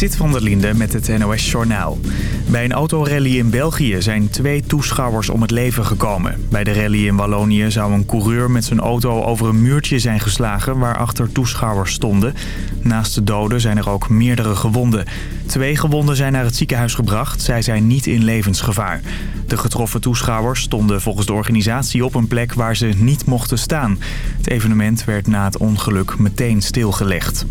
Zit van der Linde met het NOS-journaal. Bij een autorally in België zijn twee toeschouwers om het leven gekomen. Bij de rally in Wallonië zou een coureur met zijn auto over een muurtje zijn geslagen... waarachter toeschouwers stonden. Naast de doden zijn er ook meerdere gewonden. Twee gewonden zijn naar het ziekenhuis gebracht. Zij zijn niet in levensgevaar. De getroffen toeschouwers stonden volgens de organisatie op een plek waar ze niet mochten staan. Het evenement werd na het ongeluk meteen stilgelegd.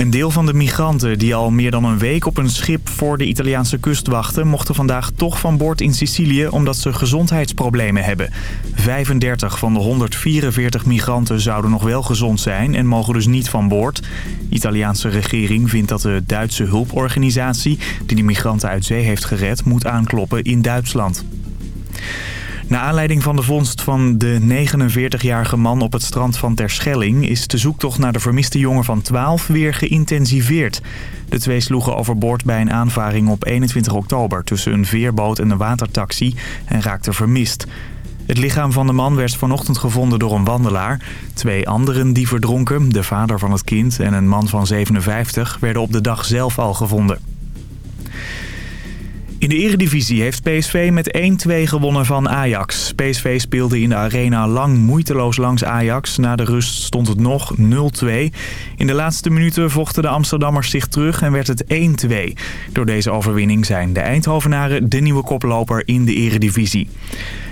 Een deel van de migranten die al meer dan een week op een schip voor de Italiaanse kust wachten... mochten vandaag toch van boord in Sicilië omdat ze gezondheidsproblemen hebben. 35 van de 144 migranten zouden nog wel gezond zijn en mogen dus niet van boord. De Italiaanse regering vindt dat de Duitse hulporganisatie die de migranten uit zee heeft gered moet aankloppen in Duitsland. Na aanleiding van de vondst van de 49-jarige man op het strand van Terschelling... is de zoektocht naar de vermiste jongen van 12 weer geïntensiveerd. De twee sloegen overboord bij een aanvaring op 21 oktober... tussen een veerboot en een watertaxi en raakten vermist. Het lichaam van de man werd vanochtend gevonden door een wandelaar. Twee anderen die verdronken, de vader van het kind en een man van 57... werden op de dag zelf al gevonden. In de eredivisie heeft PSV met 1-2 gewonnen van Ajax. PSV speelde in de arena lang moeiteloos langs Ajax. Na de rust stond het nog 0-2. In de laatste minuten vochten de Amsterdammers zich terug en werd het 1-2. Door deze overwinning zijn de Eindhovenaren de nieuwe koploper in de eredivisie.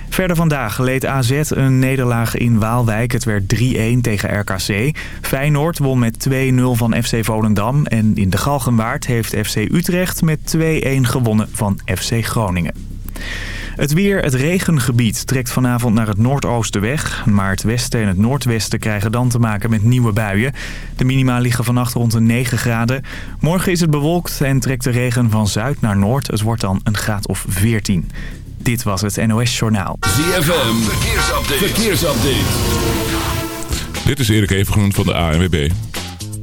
Verder vandaag leed AZ een nederlaag in Waalwijk. Het werd 3-1 tegen RKC. Feyenoord won met 2-0 van FC Volendam. En in de Galgenwaard heeft FC Utrecht met 2-1 gewonnen van FC Groningen. Het weer, het regengebied, trekt vanavond naar het noordoosten weg. Maar het westen en het noordwesten krijgen dan te maken met nieuwe buien. De minima liggen vannacht rond de 9 graden. Morgen is het bewolkt en trekt de regen van zuid naar noord. Het wordt dan een graad of 14. Dit was het NOS Journaal. ZFM, verkeersupdate. verkeersupdate. Dit is Erik Evengroen van de ANWB.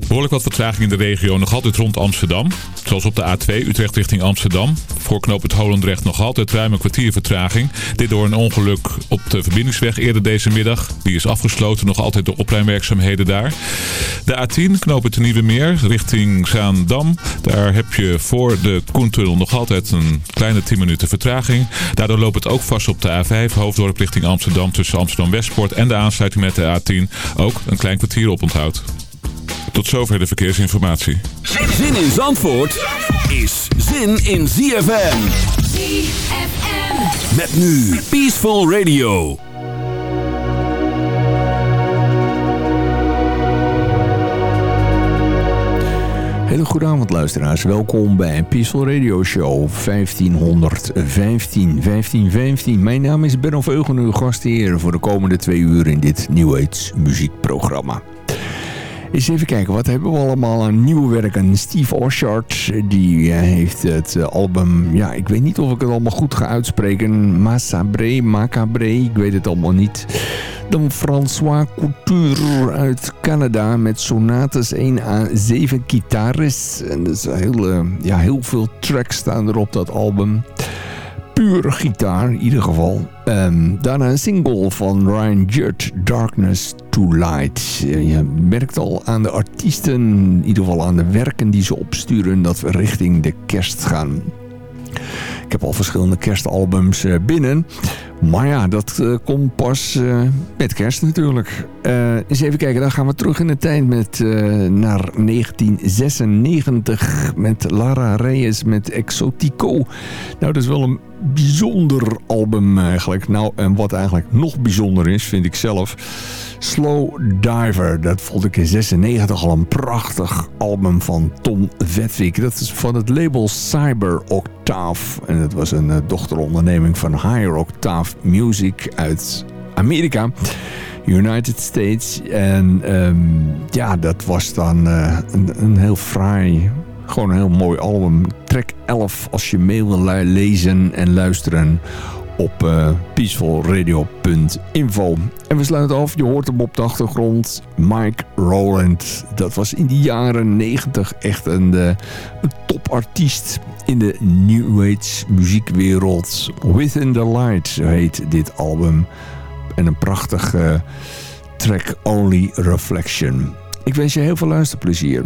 Behoorlijk wat vertraging in de regio, nog altijd rond Amsterdam. Zoals op de A2 Utrecht richting Amsterdam. Voor knoop het Holendrecht nog altijd ruim een kwartier vertraging. Dit door een ongeluk op de verbindingsweg eerder deze middag. Die is afgesloten, nog altijd door opruimwerkzaamheden daar. De A10 knoop het Nieuwe Meer richting Zaandam. Daar heb je voor de Koentunnel nog altijd een kleine 10 minuten vertraging. Daardoor loopt het ook vast op de A5 Hoofddorp richting Amsterdam tussen Amsterdam Westpoort en de aansluiting met de A10. Ook een klein kwartier op onthoud. Tot zover de verkeersinformatie. Zin in Zandvoort is zin in ZFM. ZFM. Met nu Peaceful Radio. Hele goede avond luisteraars. Welkom bij Peaceful Radio Show 1515 1515. Mijn naam is Ben of Eugen, uw gastheer voor de komende twee uur in dit New Age muziekprogramma. Eens even kijken, wat hebben we allemaal aan nieuwe werken? Steve Oshart, die eh, heeft het eh, album, ja, ik weet niet of ik het allemaal goed ga uitspreken. Massabre, Macabre, ik weet het allemaal niet. Dan François Couture uit Canada met sonates 1 à 7 gitares. En is heel, eh, ja, heel veel tracks staan er op dat album pure gitaar in ieder geval. Um, daarna een single van Ryan Judd, Darkness to Light. Je merkt al aan de artiesten, in ieder geval aan de werken die ze opsturen, dat we richting de kerst gaan. Ik heb al verschillende kerstalbums eh, binnen. Maar ja, dat uh, komt pas uh, met kerst natuurlijk. Uh, eens even kijken, dan gaan we terug in de tijd met, naar 1996 met Lara Reyes met Exotico. Nou, dat is wel een bijzonder album eigenlijk. Nou, en wat eigenlijk nog bijzonder is, vind ik zelf... Slow Diver, dat vond ik in 96 al een prachtig album van Tom Vetwick. Dat is van het label Cyber Octave. En dat was een dochteronderneming van Higher Octave Music uit Amerika. United States. En um, ja, dat was dan uh, een, een heel fraai, gewoon een heel mooi album. Track 11 als je mee wil lezen en luisteren op uh, peacefulradio.info. En we sluiten af, je hoort hem op de achtergrond. Mike Rowland, dat was in de jaren 90 echt een, uh, een topartiest in de New Age muziekwereld. Within the Light, heet dit album. En een prachtige track Only Reflection. Ik wens je heel veel luisterplezier.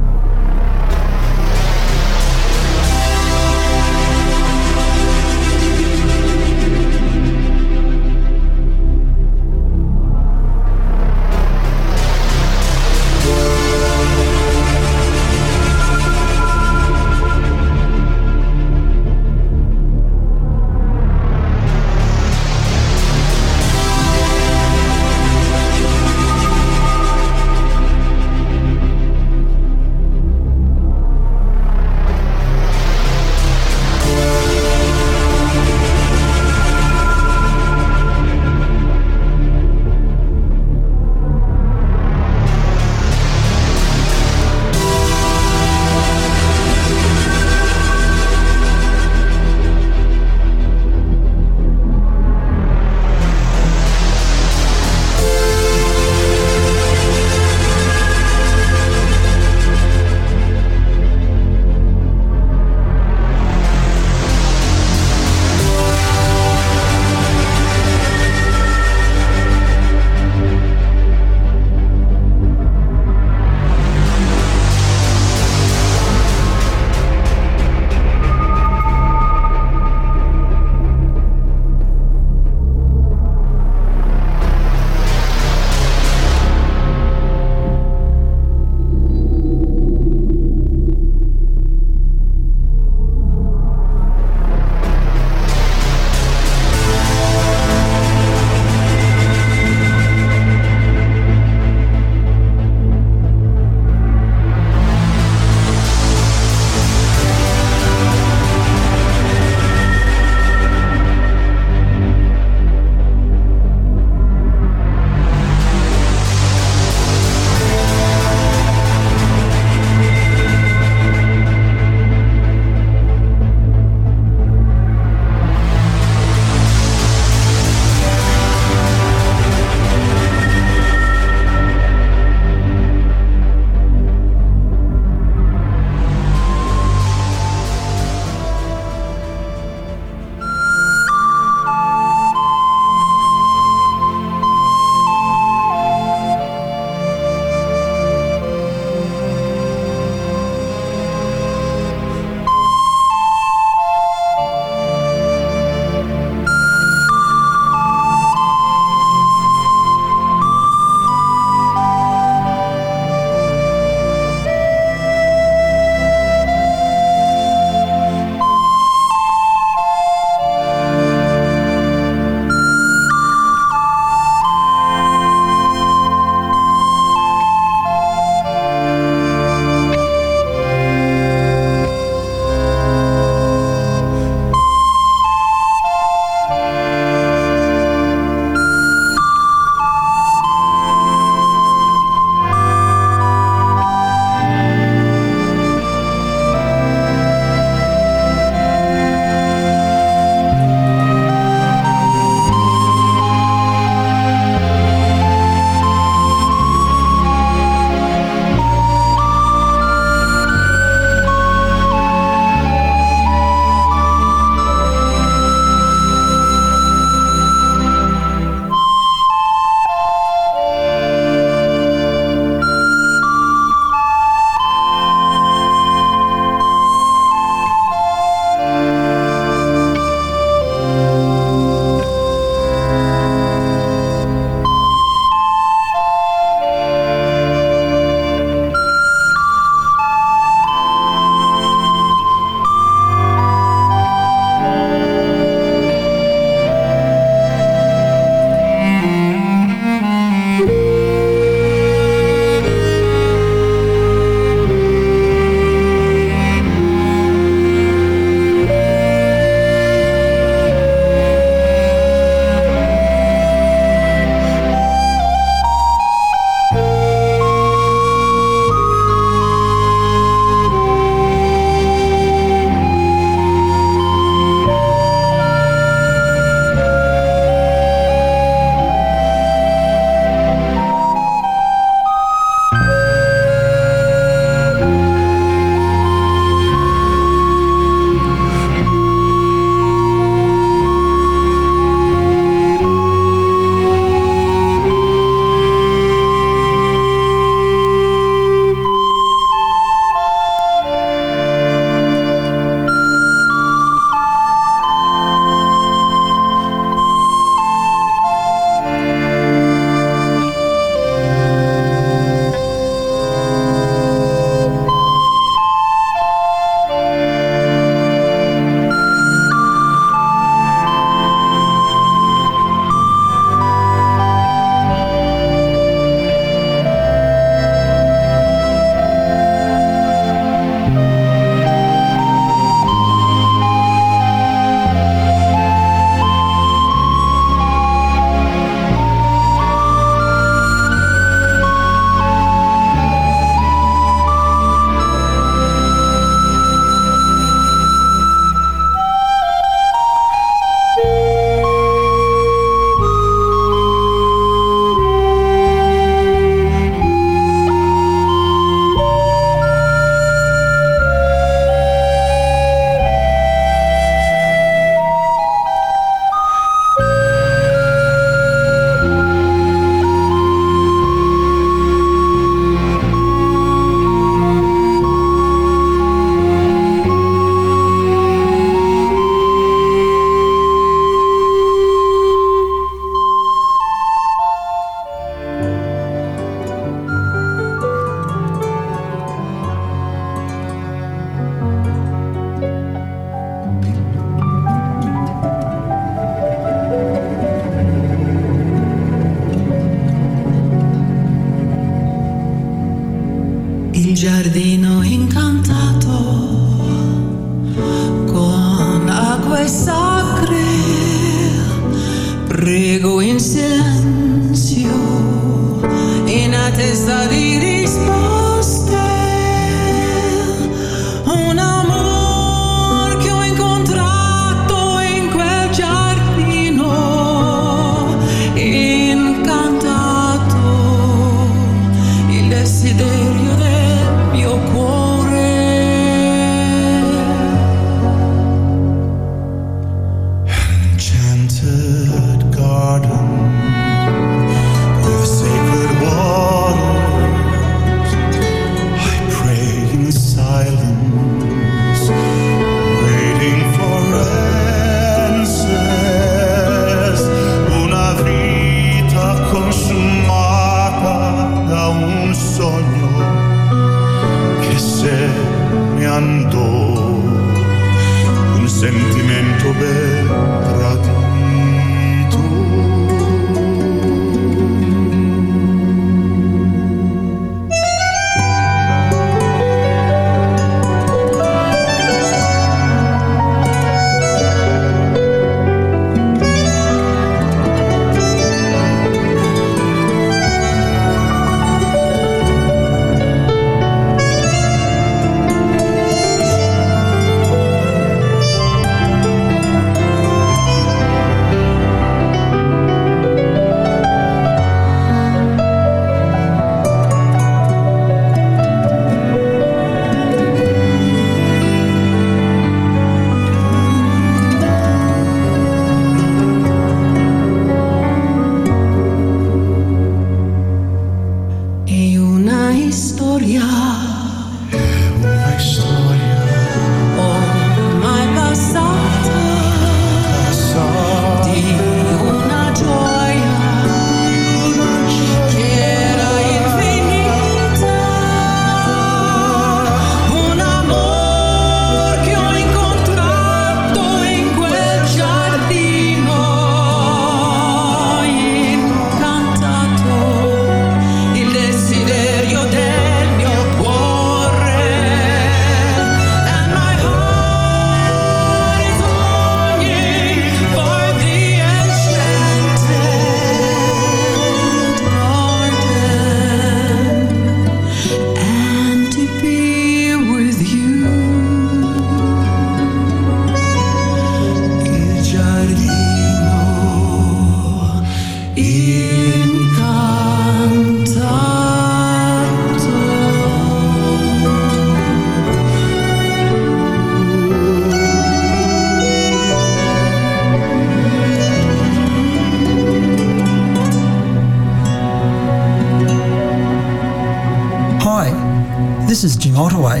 Ottaway,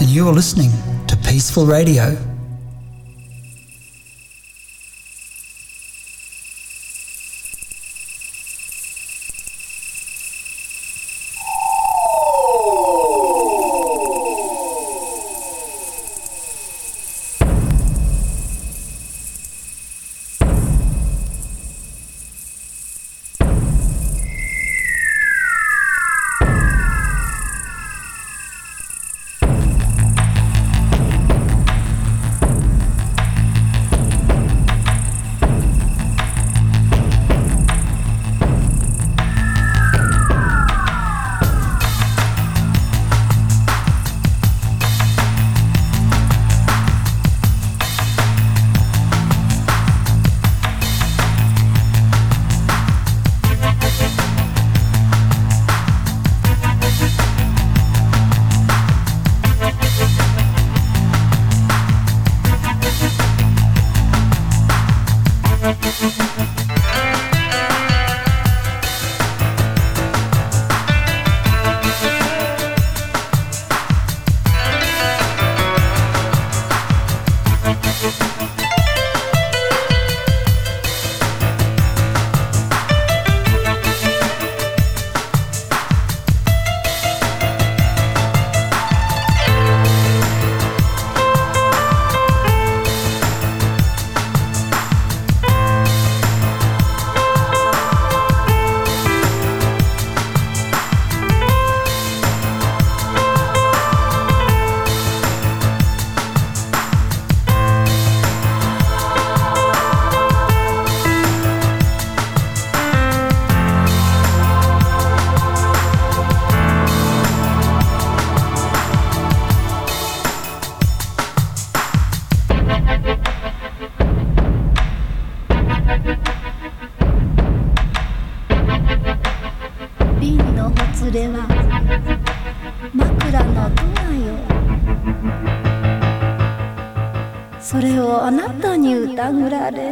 and you are listening to Peaceful Radio. 裏られ